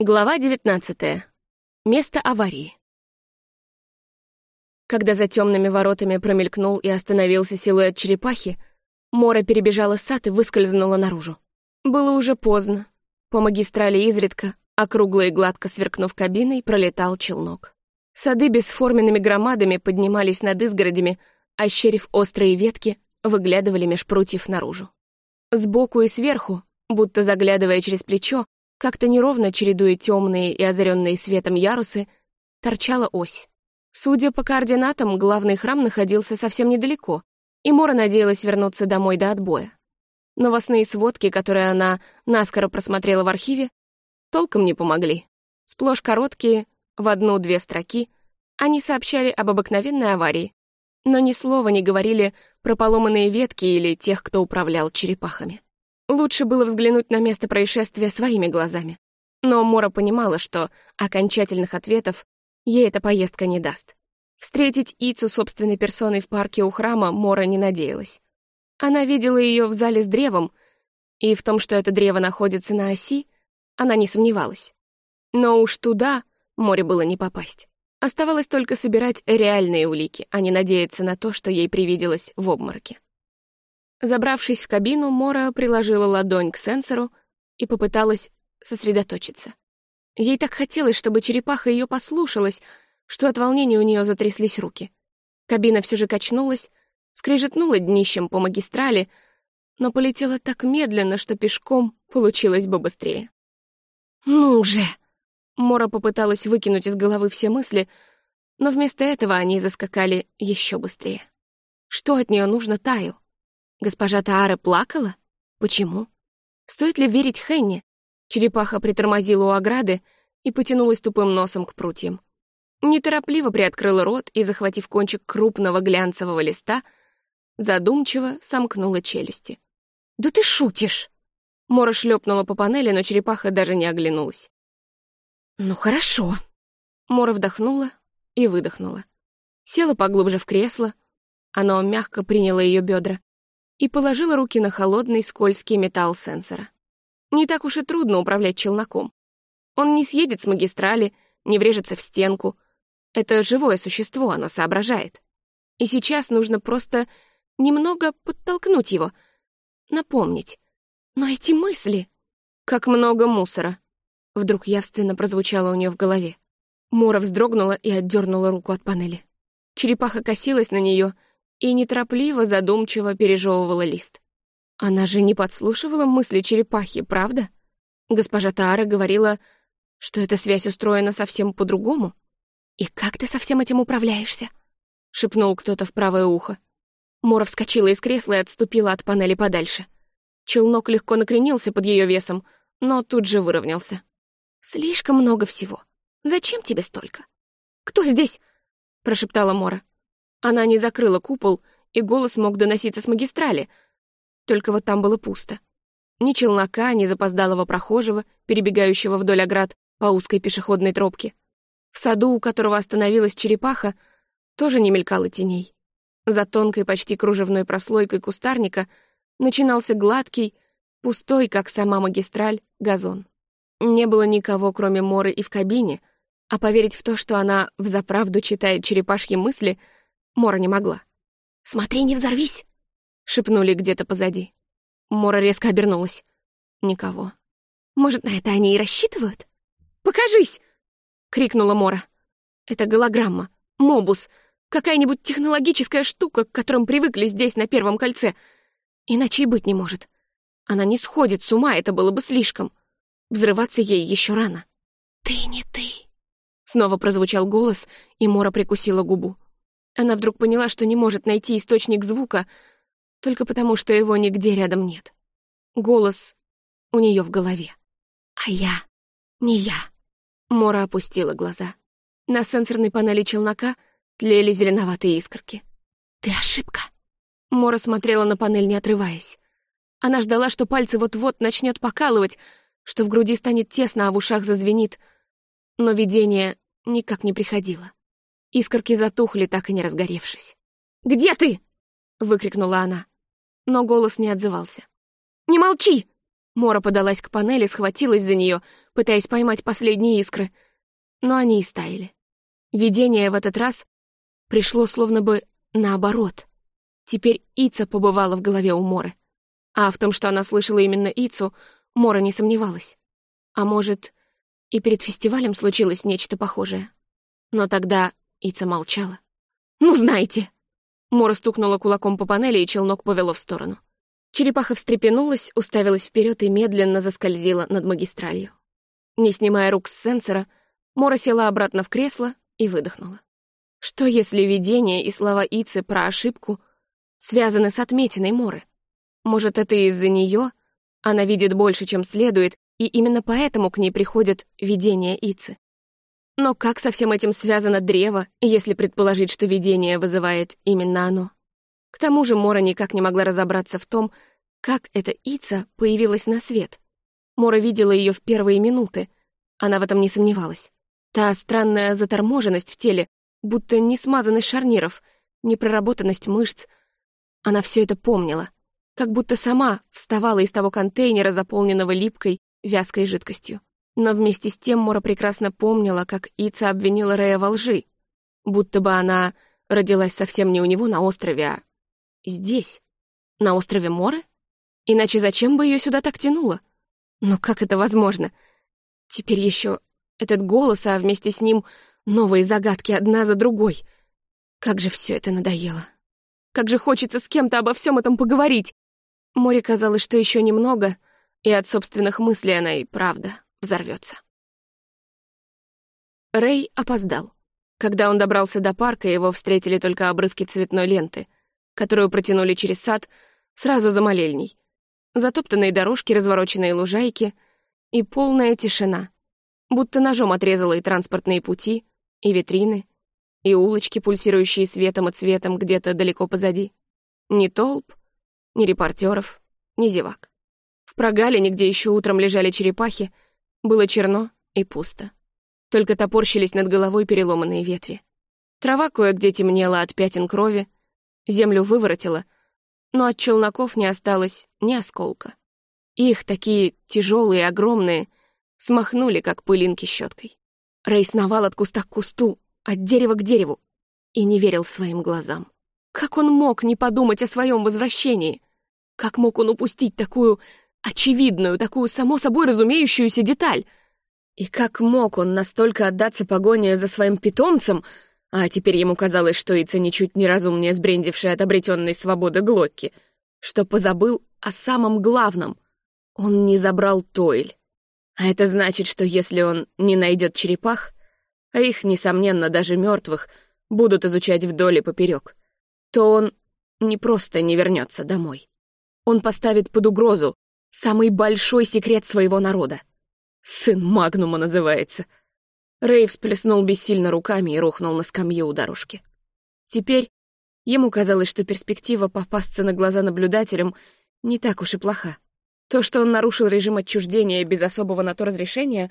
Глава 19. Место аварии. Когда за темными воротами промелькнул и остановился силуэт черепахи, Мора перебежала сад и выскользнула наружу. Было уже поздно. По магистрали изредка, округло и гладко сверкнув кабиной, пролетал челнок. Сады бесформенными громадами поднимались над изгородями, ощерив острые ветки, выглядывали меж прутьев наружу. Сбоку и сверху, будто заглядывая через плечо, как-то неровно чередуя темные и озаренные светом ярусы, торчала ось. Судя по координатам, главный храм находился совсем недалеко, и Мора надеялась вернуться домой до отбоя. Новостные сводки, которые она наскоро просмотрела в архиве, толком не помогли. Сплошь короткие, в одну-две строки, они сообщали об обыкновенной аварии, но ни слова не говорили про поломанные ветки или тех, кто управлял черепахами. Лучше было взглянуть на место происшествия своими глазами. Но Мора понимала, что окончательных ответов ей эта поездка не даст. Встретить Ицу собственной персоной в парке у храма Мора не надеялась. Она видела ее в зале с древом, и в том, что это древо находится на оси, она не сомневалась. Но уж туда море было не попасть. Оставалось только собирать реальные улики, а не надеяться на то, что ей привиделось в обмороке. Забравшись в кабину, Мора приложила ладонь к сенсору и попыталась сосредоточиться. Ей так хотелось, чтобы черепаха ее послушалась, что от волнения у нее затряслись руки. Кабина все же качнулась, скрежетнула днищем по магистрали, но полетела так медленно, что пешком получилось бы быстрее. «Ну же!» Мора попыталась выкинуть из головы все мысли, но вместо этого они заскакали еще быстрее. Что от нее нужно Таю? Госпожа Таара плакала? Почему? Стоит ли верить Хенни? Черепаха притормозила у ограды и потянулась тупым носом к прутьям. Неторопливо приоткрыла рот и, захватив кончик крупного глянцевого листа, задумчиво сомкнула челюсти. «Да ты шутишь!» Мора шлепнула по панели, но черепаха даже не оглянулась. «Ну хорошо». Мора вдохнула и выдохнула. Села поглубже в кресло. Оно мягко приняло ее бедра и положила руки на холодный скользкий металл сенсора. Не так уж и трудно управлять челноком. Он не съедет с магистрали, не врежется в стенку. Это живое существо, оно соображает. И сейчас нужно просто немного подтолкнуть его, напомнить. Но эти мысли... Как много мусора. Вдруг явственно прозвучало у нее в голове. Мора вздрогнула и отдернула руку от панели. Черепаха косилась на нее — и неторопливо, задумчиво пережевывала лист. Она же не подслушивала мысли черепахи, правда? Госпожа Таара говорила, что эта связь устроена совсем по-другому. «И как ты со всем этим управляешься?» — шепнул кто-то в правое ухо. Мора вскочила из кресла и отступила от панели подальше. Челнок легко накренился под ее весом, но тут же выровнялся. «Слишком много всего. Зачем тебе столько?» «Кто здесь?» — прошептала Мора. Она не закрыла купол, и голос мог доноситься с магистрали. Только вот там было пусто. Ни челнока, ни запоздалого прохожего, перебегающего вдоль оград по узкой пешеходной тропке. В саду, у которого остановилась черепаха, тоже не мелькало теней. За тонкой, почти кружевной прослойкой кустарника начинался гладкий, пустой, как сама магистраль, газон. Не было никого, кроме Моры и в кабине, а поверить в то, что она взаправду читает черепашьи мысли — Мора не могла. «Смотри, не взорвись!» — шепнули где-то позади. Мора резко обернулась. Никого. «Может, на это они и рассчитывают?» «Покажись!» — крикнула Мора. «Это голограмма, мобус, какая-нибудь технологическая штука, к которым привыкли здесь, на Первом кольце. Иначе и быть не может. Она не сходит с ума, это было бы слишком. Взрываться ей еще рано». «Ты не ты!» Снова прозвучал голос, и Мора прикусила губу. Она вдруг поняла, что не может найти источник звука только потому, что его нигде рядом нет. Голос у нее в голове. А я не я. Мора опустила глаза. На сенсорной панели челнока тлели зеленоватые искорки. «Ты ошибка!» Мора смотрела на панель, не отрываясь. Она ждала, что пальцы вот-вот начнет покалывать, что в груди станет тесно, а в ушах зазвенит. Но видение никак не приходило. Искорки затухли, так и не разгоревшись. «Где ты?» — выкрикнула она. Но голос не отзывался. «Не молчи!» Мора подалась к панели, схватилась за нее, пытаясь поймать последние искры. Но они и стаяли. Видение в этот раз пришло словно бы наоборот. Теперь Ица побывала в голове у Моры. А в том, что она слышала именно Ицу, Мора не сомневалась. А может, и перед фестивалем случилось нечто похожее. Но тогда Ица молчала. «Ну, знаете!» Мора стукнула кулаком по панели, и челнок повело в сторону. Черепаха встрепенулась, уставилась вперед и медленно заскользила над магистралью. Не снимая рук с сенсора, Мора села обратно в кресло и выдохнула. Что если видение и слова Ицы про ошибку связаны с отметиной Моры? Может, это из-за нее она видит больше, чем следует, и именно поэтому к ней приходят видения Ицы? Но как со всем этим связано древо, если предположить, что видение вызывает именно оно? К тому же Мора никак не могла разобраться в том, как эта Ица появилась на свет. Мора видела ее в первые минуты. Она в этом не сомневалась. Та странная заторможенность в теле, будто не смазанность шарниров, непроработанность мышц. Она все это помнила, как будто сама вставала из того контейнера, заполненного липкой, вязкой жидкостью. Но вместе с тем Мора прекрасно помнила, как Ица обвинила Рея во лжи, будто бы она родилась совсем не у него на острове, а здесь, на острове Моры? Иначе зачем бы ее сюда так тянуло? Но как это возможно? Теперь еще этот голос, а вместе с ним новые загадки одна за другой. Как же все это надоело. Как же хочется с кем-то обо всем этом поговорить. Море казалось, что еще немного, и от собственных мыслей она и правда взорвется. Рэй опоздал. Когда он добрался до парка, его встретили только обрывки цветной ленты, которую протянули через сад сразу за молельней. Затоптанные дорожки, развороченные лужайки и полная тишина. Будто ножом отрезала и транспортные пути, и витрины, и улочки, пульсирующие светом и цветом где-то далеко позади. Ни толп, ни репортеров, ни зевак. В прогалине, где еще утром лежали черепахи, было черно и пусто. Только топорщились над головой переломанные ветви. Трава кое-где темнела от пятен крови, землю выворотила, но от челноков не осталось ни осколка. Их, такие тяжелые огромные, смахнули, как пылинки щеткой. Рэй сновал от куста к кусту, от дерева к дереву, и не верил своим глазам. Как он мог не подумать о своем возвращении? Как мог он упустить такую очевидную, такую само собой разумеющуюся деталь. И как мог он настолько отдаться погоне за своим питомцем, а теперь ему казалось, что Ица ничуть не разумнее сбрендившая от обретенной свободы Глокки, что позабыл о самом главном. Он не забрал Тойль. А это значит, что если он не найдет черепах, а их, несомненно, даже мертвых, будут изучать вдоль и поперек, то он не просто не вернется домой. Он поставит под угрозу Самый большой секрет своего народа. Сын Магнума называется. Рэй всплеснул бессильно руками и рухнул на скамью у дорожки. Теперь ему казалось, что перспектива попасться на глаза наблюдателям не так уж и плоха. То, что он нарушил режим отчуждения без особого на то разрешения,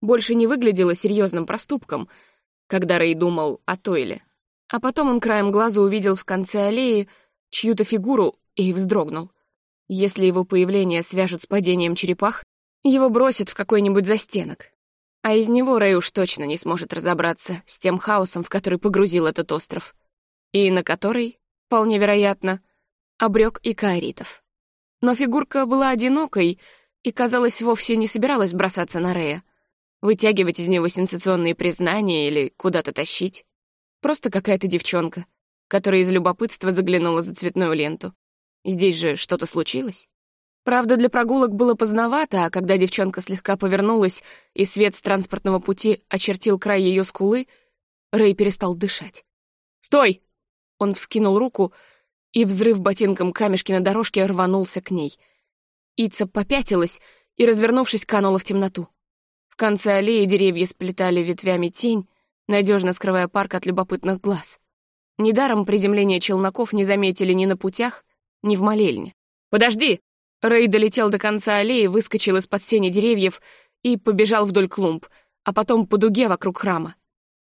больше не выглядело серьезным проступком, когда Рэй думал о Тойле. А потом он краем глаза увидел в конце аллеи чью-то фигуру и вздрогнул. Если его появление свяжут с падением черепах, его бросят в какой-нибудь застенок. А из него Рэй уж точно не сможет разобраться с тем хаосом, в который погрузил этот остров. И на который, вполне вероятно, обрек и каоритов. Но фигурка была одинокой и, казалось, вовсе не собиралась бросаться на Рэя, вытягивать из него сенсационные признания или куда-то тащить. Просто какая-то девчонка, которая из любопытства заглянула за цветную ленту. Здесь же что-то случилось. Правда, для прогулок было поздновато, а когда девчонка слегка повернулась, и свет с транспортного пути очертил край ее скулы, Рэй перестал дышать. «Стой!» Он вскинул руку, и взрыв ботинком камешки на дорожке рванулся к ней. Ица попятилась и, развернувшись, канула в темноту. В конце аллеи деревья сплетали ветвями тень, надежно скрывая парк от любопытных глаз. Недаром приземление челноков не заметили ни на путях, не в молельне. «Подожди!» Рэй долетел до конца аллеи, выскочил из-под сени деревьев и побежал вдоль клумб, а потом по дуге вокруг храма.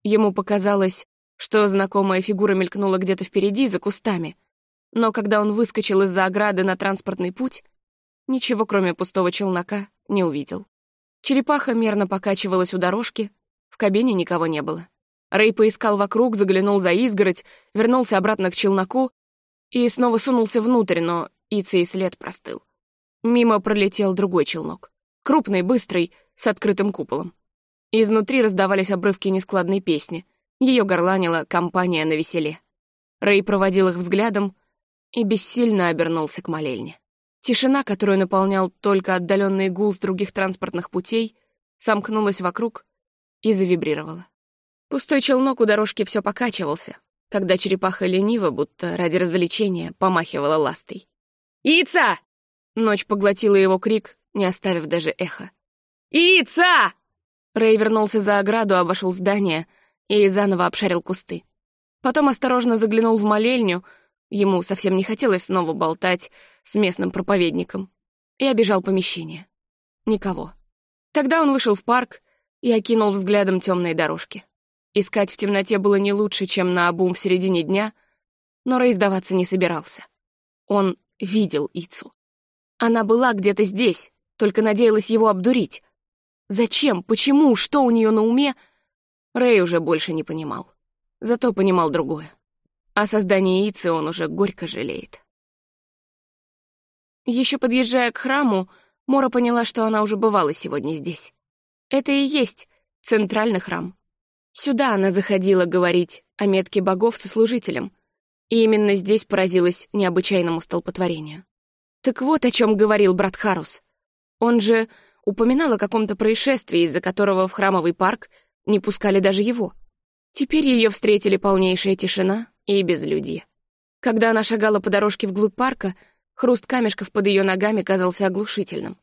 Ему показалось, что знакомая фигура мелькнула где-то впереди, за кустами. Но когда он выскочил из-за ограды на транспортный путь, ничего кроме пустого челнока не увидел. Черепаха мерно покачивалась у дорожки, в кабине никого не было. Рэй поискал вокруг, заглянул за изгородь, вернулся обратно к челноку и снова сунулся внутрь, но Ица и след простыл. Мимо пролетел другой челнок. Крупный, быстрый, с открытым куполом. Изнутри раздавались обрывки нескладной песни. Ее горланила компания на веселе. Рэй проводил их взглядом и бессильно обернулся к молельне. Тишина, которую наполнял только отдаленный гул с других транспортных путей, сомкнулась вокруг и завибрировала. Пустой челнок у дорожки все покачивался, когда черепаха лениво, будто ради развлечения, помахивала ластой. «Ица!» Ночь поглотила его крик, не оставив даже эха. «Ица!» Рэй вернулся за ограду, обошел здание и заново обшарил кусты. Потом осторожно заглянул в молельню, ему совсем не хотелось снова болтать с местным проповедником, и обежал помещение. Никого. Тогда он вышел в парк и окинул взглядом темные дорожки. Искать в темноте было не лучше, чем на обум в середине дня, но Рэй сдаваться не собирался. Он видел Ицу. Она была где-то здесь, только надеялась его обдурить. Зачем, почему, что у нее на уме, Рэй уже больше не понимал. Зато понимал другое. О создании Ицы он уже горько жалеет. Еще подъезжая к храму, Мора поняла, что она уже бывала сегодня здесь. Это и есть центральный храм. Сюда она заходила говорить о метке богов со служителем, и именно здесь поразилась необычайному столпотворению. Так вот о чем говорил брат Харус. Он же упоминал о каком-то происшествии, из-за которого в храмовый парк не пускали даже его. Теперь ее встретили полнейшая тишина и безлюдье. Когда она шагала по дорожке вглубь парка, хруст камешков под ее ногами казался оглушительным.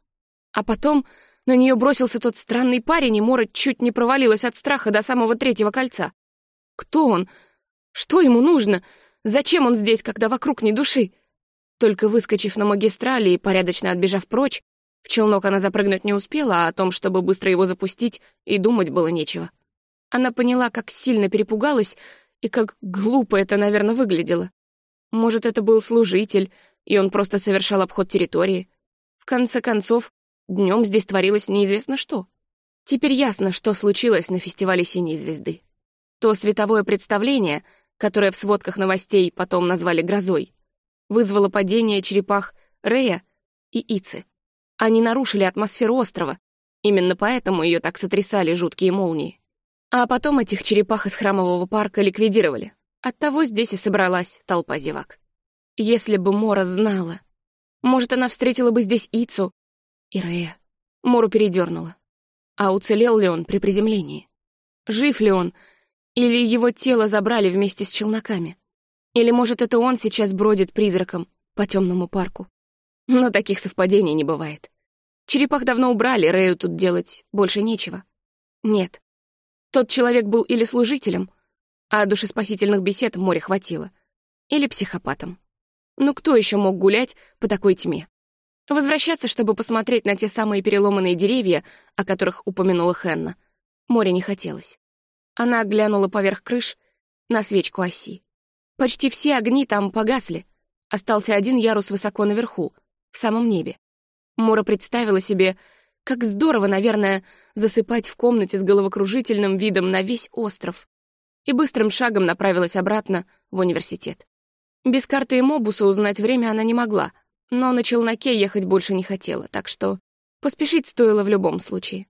А потом на нее бросился тот странный парень, и Мора чуть не провалилась от страха до самого третьего кольца. Кто он? Что ему нужно? Зачем он здесь, когда вокруг ни души? Только выскочив на магистрали и порядочно отбежав прочь, в челнок она запрыгнуть не успела, а о том, чтобы быстро его запустить, и думать было нечего. Она поняла, как сильно перепугалась и как глупо это, наверное, выглядело. Может, это был служитель, и он просто совершал обход территории. В конце концов, Днем здесь творилось неизвестно что. Теперь ясно, что случилось на фестивале «Синей звезды». То световое представление, которое в сводках новостей потом назвали «грозой», вызвало падение черепах Рея и Ицы. Они нарушили атмосферу острова, именно поэтому ее так сотрясали жуткие молнии. А потом этих черепах из храмового парка ликвидировали. Оттого здесь и собралась толпа зевак. Если бы Мора знала, может, она встретила бы здесь Ицу и Рея. Мору передернула. А уцелел ли он при приземлении? Жив ли он? Или его тело забрали вместе с челноками? Или, может, это он сейчас бродит призраком по темному парку? Но таких совпадений не бывает. Черепах давно убрали, Рэю тут делать больше нечего. Нет. Тот человек был или служителем, а душеспасительных бесед море хватило, или психопатом. Ну кто еще мог гулять по такой тьме? Возвращаться, чтобы посмотреть на те самые переломанные деревья, о которых упомянула Хенна, море не хотелось. Она глянула поверх крыш на свечку оси. Почти все огни там погасли. Остался один ярус высоко наверху, в самом небе. Мора представила себе, как здорово, наверное, засыпать в комнате с головокружительным видом на весь остров. И быстрым шагом направилась обратно в университет. Без карты и мобуса узнать время она не могла — но на челноке ехать больше не хотела, так что поспешить стоило в любом случае.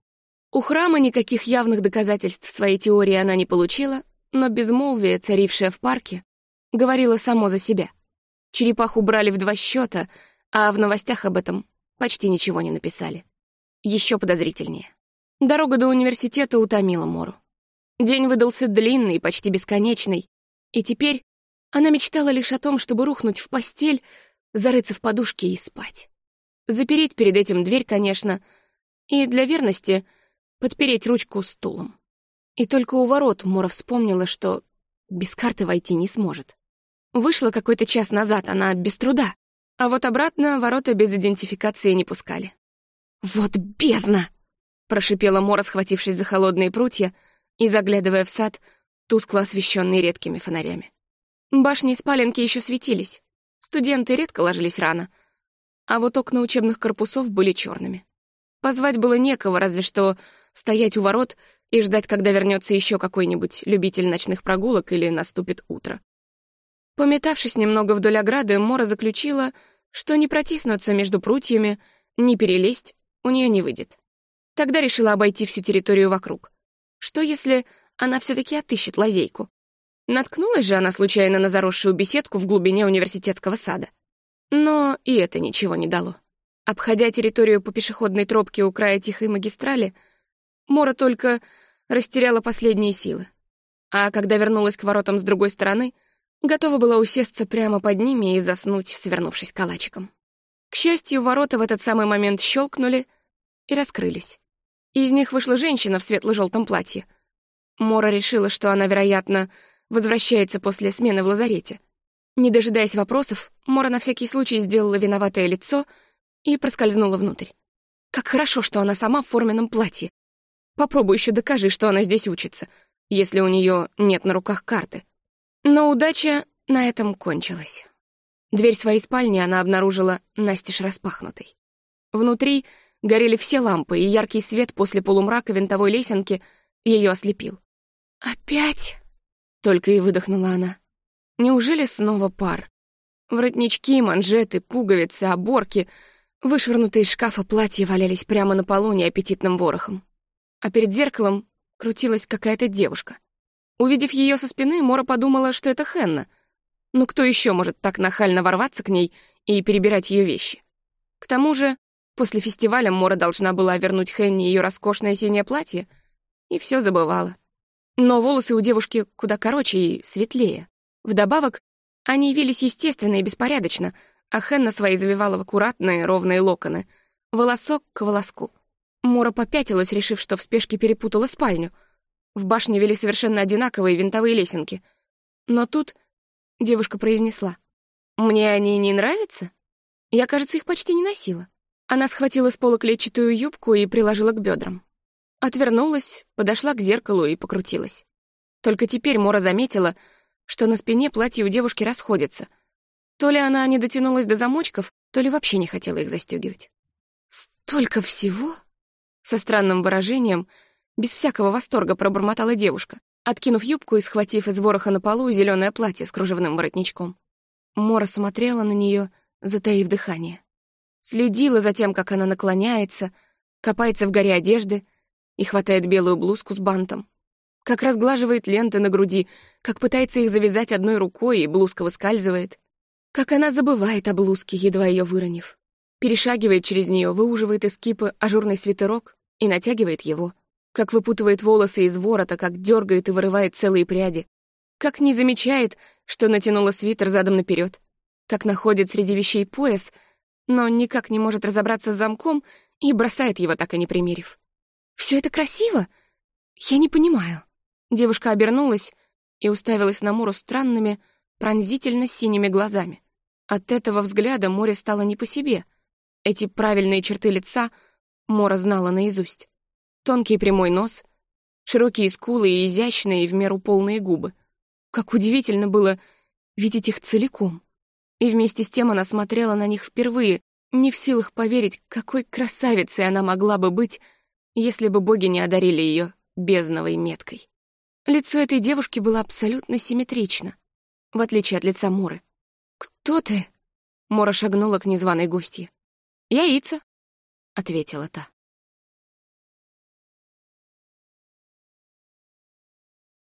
У храма никаких явных доказательств своей теории она не получила, но безмолвие, царившее в парке, говорило само за себя. Черепаху брали в два счета, а в новостях об этом почти ничего не написали. Еще подозрительнее. Дорога до университета утомила Мору. День выдался длинный, почти бесконечный, и теперь она мечтала лишь о том, чтобы рухнуть в постель зарыться в подушке и спать. Запереть перед этим дверь, конечно, и для верности подпереть ручку стулом. И только у ворот Мора вспомнила, что без карты войти не сможет. Вышла какой-то час назад, она без труда, а вот обратно ворота без идентификации не пускали. «Вот бездна!» — прошипела Мора, схватившись за холодные прутья и заглядывая в сад, тускло освещенный редкими фонарями. Башни и спаленки еще светились, Студенты редко ложились рано. а вот окна учебных корпусов были черными. Позвать было некого, разве что стоять у ворот и ждать, когда вернется еще какой-нибудь любитель ночных прогулок или наступит утро. Пометавшись немного вдоль ограды, Мора заключила, что не протиснуться между прутьями, не перелезть у нее не выйдет. Тогда решила обойти всю территорию вокруг. Что если она все таки отыщет лазейку? Наткнулась же она случайно на заросшую беседку в глубине университетского сада. Но и это ничего не дало. Обходя территорию по пешеходной тропке у края тихой магистрали, Мора только растеряла последние силы. А когда вернулась к воротам с другой стороны, готова была усесться прямо под ними и заснуть, свернувшись калачиком. К счастью, ворота в этот самый момент щелкнули и раскрылись. Из них вышла женщина в светло-желтом платье. Мора решила, что она, вероятно, возвращается после смены в лазарете. Не дожидаясь вопросов, Мора на всякий случай сделала виноватое лицо и проскользнула внутрь. Как хорошо, что она сама в форменном платье. Попробуй еще докажи, что она здесь учится, если у нее нет на руках карты. Но удача на этом кончилась. Дверь своей спальни она обнаружила настежь распахнутой. Внутри горели все лампы, и яркий свет после полумрака винтовой лесенки ее ослепил. «Опять?» — только и выдохнула она. «Неужели снова пар? Воротнички, манжеты, пуговицы, оборки, вышвырнутые из шкафа платья валялись прямо на полу неаппетитным ворохом а перед зеркалом крутилась какая-то девушка. Увидев ее со спины, Мора подумала, что это Хенна. Ну кто еще может так нахально ворваться к ней и перебирать ее вещи? К тому же, после фестиваля Мора должна была вернуть Хенне ее роскошное синее платье, и все забывала. Но волосы у девушки куда короче и светлее. Вдобавок, они явились естественно и беспорядочно, а Хенна свои завивала в аккуратные ровные локоны, волосок к волоску. Мора попятилась, решив, что в спешке перепутала спальню. В башне вели совершенно одинаковые винтовые лесенки. Но тут девушка произнесла. «Мне они не нравятся? Я, кажется, их почти не носила». Она схватила с пола клетчатую юбку и приложила к бедрам. Отвернулась, подошла к зеркалу и покрутилась. Только теперь Мора заметила, что на спине платье у девушки расходится. То ли она не дотянулась до замочков, то ли вообще не хотела их застегивать. «Столько всего!» Со странным выражением, без всякого восторга пробормотала девушка, откинув юбку и схватив из вороха на полу зеленое платье с кружевным воротничком. Мора смотрела на нее, затаив дыхание. Следила за тем, как она наклоняется, копается в горе одежды и хватает белую блузку с бантом. Как разглаживает ленты на груди, как пытается их завязать одной рукой, и блузка выскальзывает. Как она забывает о блузке, едва ее выронив перешагивает через нее, выуживает из кипы ажурный свитерок и натягивает его, как выпутывает волосы из ворота, как дергает и вырывает целые пряди, как не замечает, что натянула свитер задом наперед, как находит среди вещей пояс, но никак не может разобраться с замком и бросает его, так и не примерив. Все это красиво? Я не понимаю». Девушка обернулась и уставилась на Муру странными, пронзительно синими глазами. От этого взгляда море стало не по себе — эти правильные черты лица Мора знала наизусть. Тонкий прямой нос, широкие скулы и изящные в меру полные губы. Как удивительно было видеть их целиком. И вместе с тем она смотрела на них впервые, не в силах поверить, какой красавицей она могла бы быть, если бы боги не одарили ее бездновой меткой. Лицо этой девушки было абсолютно симметрично, в отличие от лица Моры. «Кто ты?» Мора шагнула к незваной гостье. «Яйца», — ответила та.